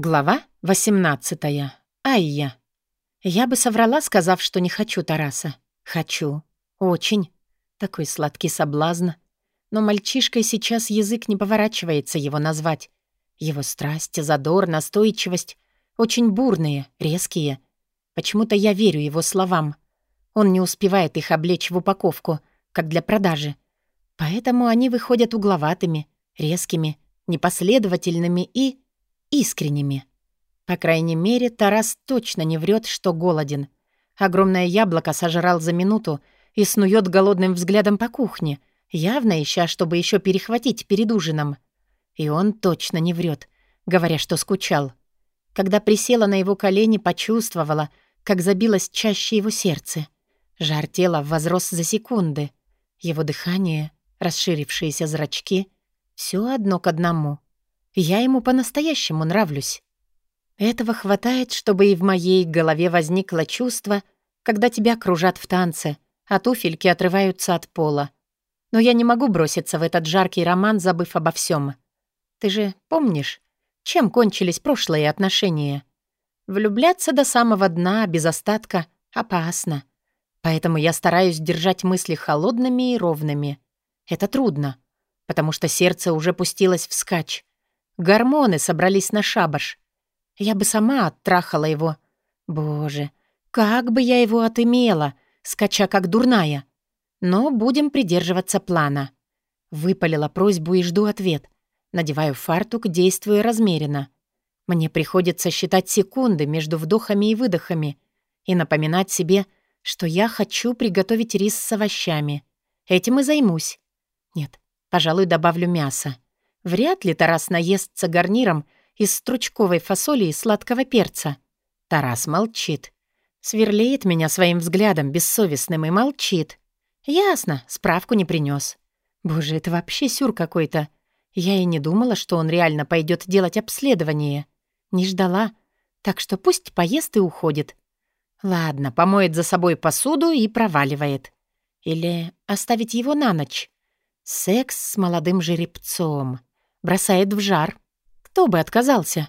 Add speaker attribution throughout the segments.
Speaker 1: Глава 18. Айя. Я бы соврала, сказав, что не хочу Тараса. Хочу. Очень. Такой сладкий соблазн. Но мальчишкой сейчас язык не поворачивается его назвать. Его страсть, задор, настойчивость очень бурные, резкие. Почему-то я верю его словам. Он не успевает их облечь в упаковку, как для продажи. Поэтому они выходят угловатыми, резкими, непоследовательными и искренними. По крайней мере, Тарас точно не врет, что голоден. Огромное яблоко сожрал за минуту и снует голодным взглядом по кухне, явно ища, чтобы еще перехватить перед ужином. И он точно не врет, говоря, что скучал. Когда присела на его колени, почувствовала, как забилось чаще его сердце. Жар тела возрос за секунды. Его дыхание, расширившиеся зрачки — все одно к одному — я ему по-настоящему нравлюсь. Этого хватает, чтобы и в моей голове возникло чувство, когда тебя кружат в танце, а туфельки отрываются от пола. Но я не могу броситься в этот жаркий роман, забыв обо всем. Ты же помнишь, чем кончились прошлые отношения? Влюбляться до самого дна, без остатка, опасно. Поэтому я стараюсь держать мысли холодными и ровными. Это трудно, потому что сердце уже пустилось вскачь. Гормоны собрались на шабаш. Я бы сама оттрахала его. Боже, как бы я его отымела, скача как дурная. Но будем придерживаться плана. Выпалила просьбу и жду ответ. Надеваю фартук, действуя размеренно. Мне приходится считать секунды между вдохами и выдохами и напоминать себе, что я хочу приготовить рис с овощами. Этим и займусь. Нет, пожалуй, добавлю мясо. Вряд ли Тарас наестся гарниром из стручковой фасоли и сладкого перца. Тарас молчит. Сверлеет меня своим взглядом бессовестным и молчит. Ясно, справку не принес. Боже, это вообще сюр какой-то. Я и не думала, что он реально пойдет делать обследование. Не ждала. Так что пусть поест и уходит. Ладно, помоет за собой посуду и проваливает. Или оставить его на ночь. Секс с молодым жеребцом бросает в жар. Кто бы отказался?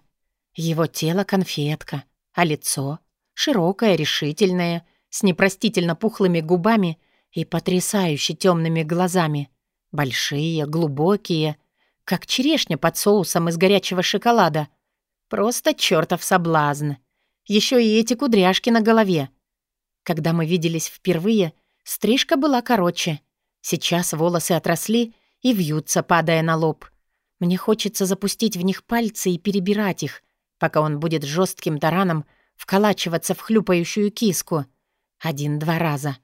Speaker 1: Его тело — конфетка, а лицо — широкое, решительное, с непростительно пухлыми губами и потрясающе темными глазами. Большие, глубокие, как черешня под соусом из горячего шоколада. Просто чертов соблазн. Еще и эти кудряшки на голове. Когда мы виделись впервые, стрижка была короче. Сейчас волосы отросли и вьются, падая на лоб — мне хочется запустить в них пальцы и перебирать их, пока он будет жестким тараном вколачиваться в хлюпающую киску. Один-два раза.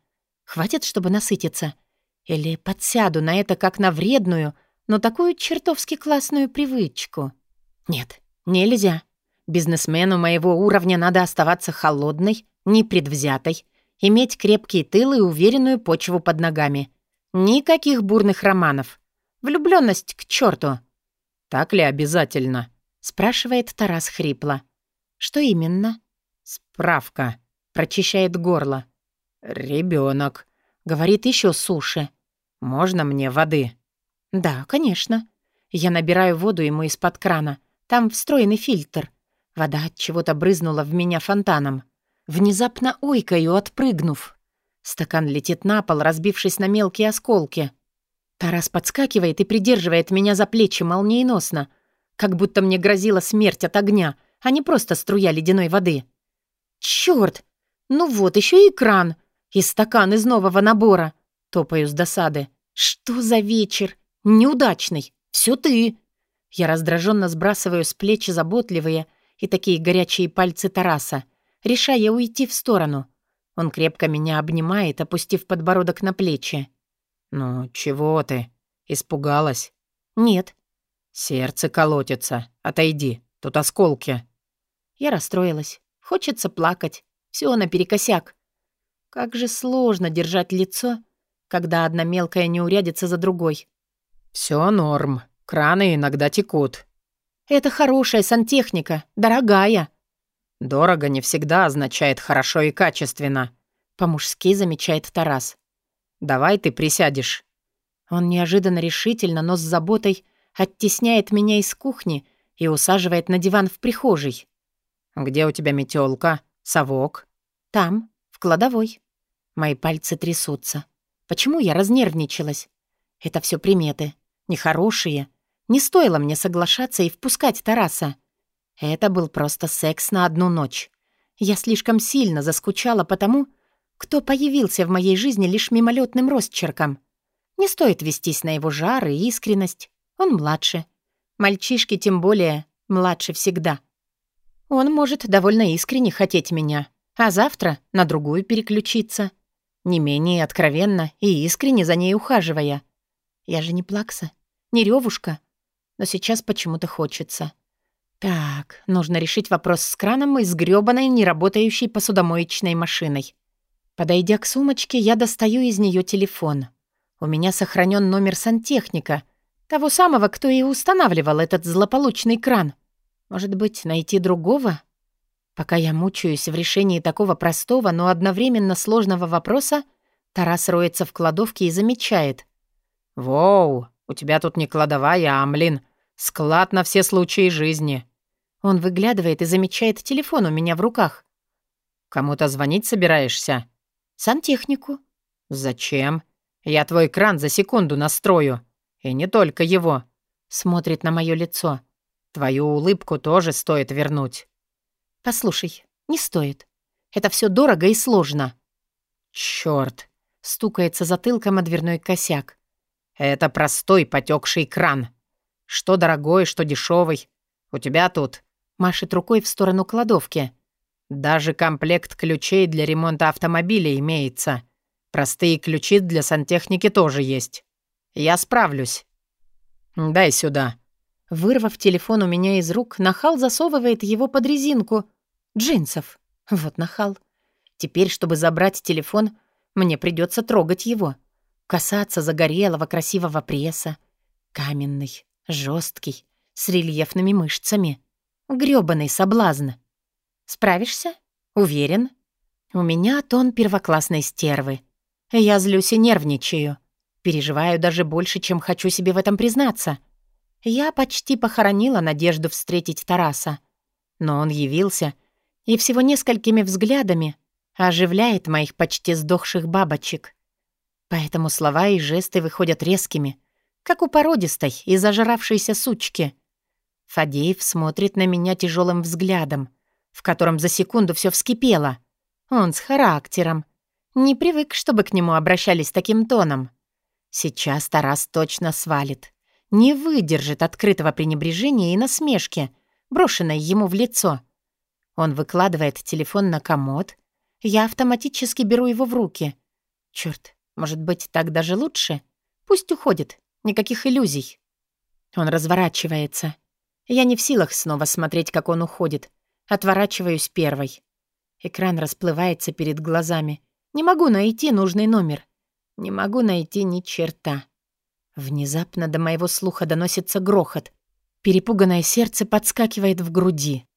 Speaker 1: Хватит, чтобы насытиться? Или подсяду на это как на вредную, но такую чертовски классную привычку? Нет, нельзя. Бизнесмену моего уровня надо оставаться холодной, непредвзятой, иметь крепкий тыл и уверенную почву под ногами. Никаких бурных романов. Влюбленность к черту. «Так ли обязательно?» — спрашивает Тарас хрипло. «Что именно?» «Справка», — прочищает горло. «Ребёнок», — говорит еще суши. «Можно мне воды?» «Да, конечно». Я набираю воду ему из-под крана. Там встроенный фильтр. Вода от чего-то брызнула в меня фонтаном. Внезапно ойкаю, отпрыгнув. Стакан летит на пол, разбившись на мелкие осколки. Тарас подскакивает и придерживает меня за плечи молниеносно, как будто мне грозила смерть от огня, а не просто струя ледяной воды. Чёрт! Ну вот, еще и кран. И стакан из нового набора. Топаю с досады. Что за вечер? Неудачный. Все ты. Я раздраженно сбрасываю с плечи заботливые и такие горячие пальцы Тараса, решая уйти в сторону. Он крепко меня обнимает, опустив подбородок на плечи. «Ну, чего ты? Испугалась?» «Нет». «Сердце колотится. Отойди. Тут осколки». Я расстроилась. Хочется плакать. Все наперекосяк. Как же сложно держать лицо, когда одна мелкая неурядица за другой. Все норм. Краны иногда текут». «Это хорошая сантехника. Дорогая». «Дорого не всегда означает хорошо и качественно», — по-мужски замечает Тарас. Давай ты присядешь». Он неожиданно решительно, но с заботой оттесняет меня из кухни и усаживает на диван в прихожей.
Speaker 2: «Где у тебя метелка? Совок?»
Speaker 1: «Там, в кладовой». Мои пальцы трясутся. Почему я разнервничалась? Это все приметы. Нехорошие. Не стоило мне соглашаться и впускать Тараса. Это был просто секс на одну ночь. Я слишком сильно заскучала по тому, кто появился в моей жизни лишь мимолетным росчерком. Не стоит вестись на его жар и искренность. Он младше. Мальчишки тем более младше всегда. Он может довольно искренне хотеть меня, а завтра на другую переключиться. Не менее откровенно и искренне за ней ухаживая. Я же не плакса, не ревушка. Но сейчас почему-то хочется. Так, нужно решить вопрос с краном и с грёбаной неработающей посудомоечной машиной. Подойдя к сумочке, я достаю из нее телефон. У меня сохранен номер сантехника, того самого, кто и устанавливал этот злополучный кран. Может быть, найти другого? Пока я мучаюсь в решении такого простого, но одновременно сложного вопроса, Тарас роется в кладовке и замечает.
Speaker 2: «Воу, у тебя тут не кладовая, а, млин, склад на все случаи жизни».
Speaker 1: Он выглядывает и замечает телефон у меня в руках.
Speaker 2: «Кому-то звонить собираешься?»
Speaker 1: «Сантехнику».
Speaker 2: «Зачем? Я твой кран за секунду настрою. И не только его».
Speaker 1: Смотрит на мое лицо.
Speaker 2: «Твою улыбку тоже стоит вернуть».
Speaker 1: «Послушай, не стоит. Это все дорого и сложно».
Speaker 2: «Чёрт!»
Speaker 1: — стукается затылком о дверной косяк.
Speaker 2: «Это простой потекший кран. Что дорогой, что дешевый. У тебя тут...»
Speaker 1: — машет рукой в сторону кладовки.
Speaker 2: «Даже комплект ключей для ремонта автомобиля имеется. Простые ключи для сантехники тоже есть. Я справлюсь. Дай сюда».
Speaker 1: Вырвав телефон у меня из рук, нахал засовывает его под резинку. Джинсов. Вот нахал. Теперь, чтобы забрать телефон, мне придется трогать его. Касаться загорелого красивого пресса. Каменный, жесткий, с рельефными мышцами. грёбаный соблазн. Справишься? Уверен? У меня тон первоклассной стервы. Я злюсь и нервничаю. Переживаю даже больше, чем хочу себе в этом признаться. Я почти похоронила надежду встретить Тараса. Но он явился и всего несколькими взглядами оживляет моих почти сдохших бабочек. Поэтому слова и жесты выходят резкими, как у породистой и зажравшейся сучки. Фадеев смотрит на меня тяжелым взглядом, в котором за секунду все вскипело. Он с характером. Не привык, чтобы к нему обращались таким тоном. Сейчас Тарас точно свалит. Не выдержит открытого пренебрежения и насмешки, брошенной ему в лицо. Он выкладывает телефон на комод. Я автоматически беру его в руки. Черт, может быть, так даже лучше? Пусть уходит. Никаких иллюзий. Он разворачивается. Я не в силах снова смотреть, как он уходит. Отворачиваюсь первой. Экран расплывается перед глазами. Не могу найти нужный номер. Не могу найти ни черта. Внезапно до моего слуха доносится грохот. Перепуганное сердце подскакивает в груди.